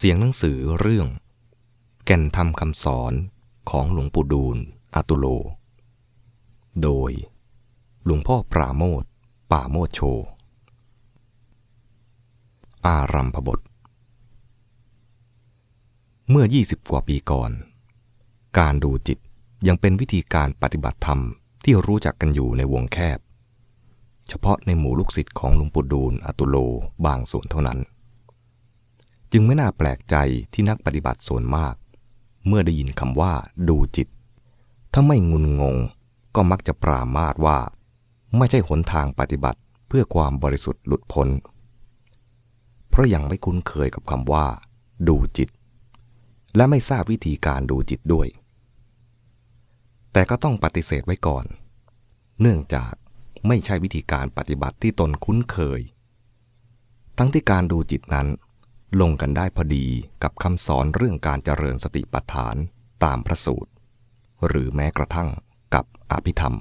เสียงหนังสือเรื่อง แก่นธรรมคำสอนของหลวงปู่ดูลอาตุโล โดย หลวงพ่อปราโมทป่าโมดโช อารัมพบท เมื่อ 20 กว่าปีก่อน การดูจิตยังเป็นวิธีการปฏิบัติธรรมที่รู้จักกันอยู่ในวงแคบ เฉพาะในหมู่ลูกศิษย์ของหลวงปู่ดูลอาตุโลบางส่วนเท่านั้น จึงไม่น่าแปลกใจที่นักปฏิบัติส่วนมาก เมื่อได้ยินคำว่าดูจิต ถ้าไม่งุนงงก็มักจะปรามาสว่า ไม่ใช่หนทางปฏิบัติเพื่อความบริสุทธิ์หลุดพ้น เพราะยังไม่คุ้นเคยกับคำว่า ดูจิต และไม่ทราบวิธีการดูจิตด้วย แต่ก็ต้องปฏิเสธไว้ก่อน เนื่องจากไม่ใช่วิธีการปฏิบัติที่ตนคุ้นเคย ทั้งที่การดูจิตนั้น ลงกันได้พอดีกับคำสอนเรื่องการเจริญสติปัฏฐานตามพระสูตร หรือแม้กระทั่งกับอภิธรรม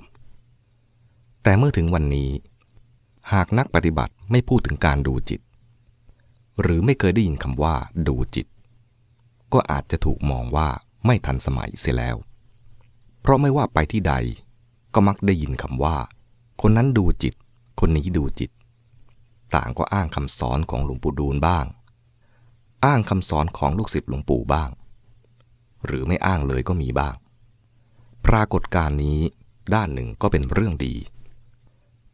แต่เมื่อถึงวันนี้ หากนักปฏิบัติไม่พูดถึงการดูจิต หรือไม่เคยได้ยินคำว่าดูจิต ก็อาจจะถูกมองว่าไม่ทันสมัยเสียแล้ว เพราะไม่ว่าไปที่ใด ก็มักได้ยินคำว่า คนนั้นดูจิต คนนี้ดูจิต ต่างก็อ้างคำสอนของหลวงปู่ดูลบ้าง อ้างคำสอนของลูกศิษย์หลวงปู่บ้าง หรือไม่อ้างเลยก็มีบ้าง ปรากฏการณ์นี้ด้านหนึ่งก็เป็นเรื่องดี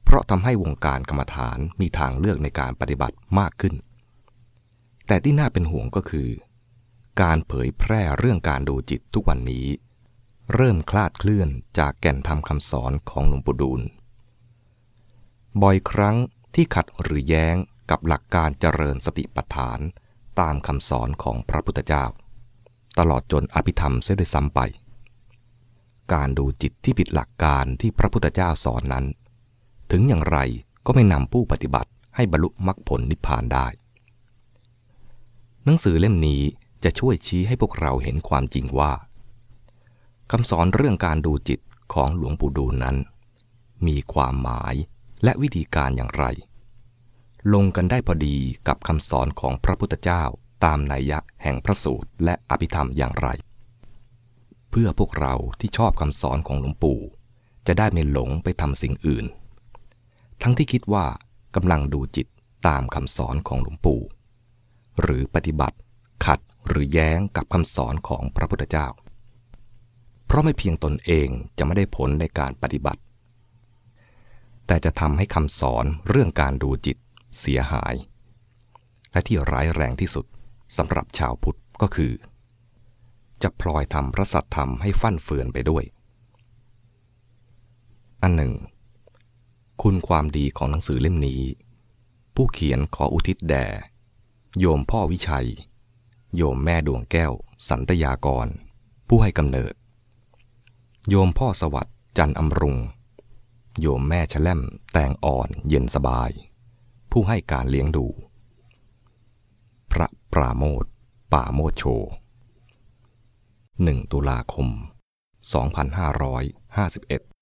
เพราะทำให้วงการกรรมฐานมีทางเลือกในการปฏิบัติมากขึ้น แต่ที่น่าเป็นห่วงก็คือ การเผยแพร่เรื่องการดูจิตทุกวันนี้ เริ่มคลาดเคลื่อนจากแก่นธรรมคำสอนของหลวงปู่ดูลบ่อยครั้งที่ขัดหรือแย้งกับหลักการเจริญสติปัฏฐาน ตามคำสอนของพระพุทธเจ้า ตลอดจนอภิธรรมเสียด้วยซ้ำไป การดูจิตที่ผิดหลักการที่พระพุทธเจ้าสอนนั้น ถึงอย่างไรก็ไม่นำผู้ปฏิบัติให้บรรลุมรรคผลนิพพานได้ หนังสือเล่มนี้จะช่วยชี้ให้พวกเราเห็นความจริงว่าคำสอนเรื่องการดูจิตของหลวงปู่ดูลนั้น มีความหมายและวิธีการอย่างไร ลงกันได้พอดีกับคำสอนของพระพุทธเจ้าตามนัยยะแห่งพระสูตรและอภิธรรมอย่างไร เพื่อพวกเราที่ชอบคำสอนของหลวงปู่ จะได้ไม่หลงไปทำสิ่งอื่น ทั้งที่คิดว่ากำลังดูจิตตามคำสอนของหลวงปู่ หรือปฏิบัติขัดหรือแย้งกับคำสอนของพระพุทธเจ้า เพราะไม่เพียงตนเองจะไม่ได้ผลในการปฏิบัติ แต่จะทำให้คำสอนเรื่องการดูจิต เสียหาย และที่ร้ายแรงที่สุดสำหรับชาวพุทธก็คือ จะพลอยทำพระสัตธรรมให้ฟั่นเฟือนไปด้วย อันหนึ่ง คุณความดีของหนังสือเล่มนี้ ผู้เขียนขออุทิศแด่ โยมพ่อวิชัย โยมแม่ดวงแก้ว สันตยากร ผู้ให้กำเนิด โยมพ่อสวัสดิ์จันอำรุง โยมแม่ชะแล่มแตงอ่อนเย็นสบาย ผู้ให้การเลี้ยงดู พระปราโมทป่าโมโช1ตุลาคม 2551